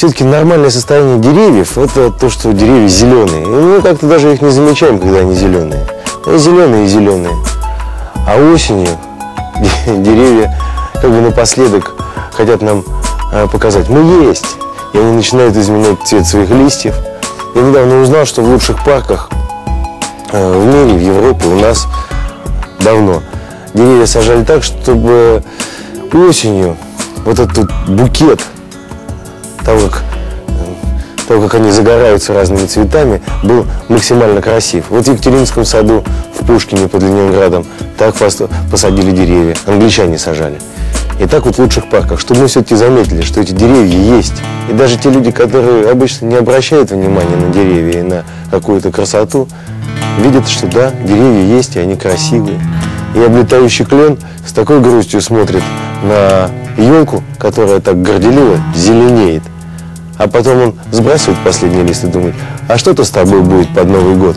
все-таки нормальное состояние деревьев – это то, что деревья зеленые. И мы как-то даже их не замечаем, когда они зеленые. Они зеленые и зеленые. А осенью деревья как бы напоследок хотят нам э, показать, мы есть. И они начинают изменять цвет своих листьев. Я недавно узнал, что в лучших парках э, в мире, в Европе у нас давно деревья сажали так, чтобы осенью вот этот букет того, как, э, того, как они загораются разными цветами, был максимально красив. Вот в Екатеринском саду, в Пушкине под Ленинградом, так пос- посадили деревья, англичане сажали. И так вот в лучших парках, чтобы мы все-таки заметили, что эти деревья есть. И даже те люди, которые обычно не обращают внимания на деревья и на какую-то красоту, видят, что да, деревья есть, и они красивые. И облетающий клен с такой грустью смотрит на елку, которая так горделиво зеленеет. А потом он сбрасывает последний лист и думает, а что-то с тобой будет под Новый год.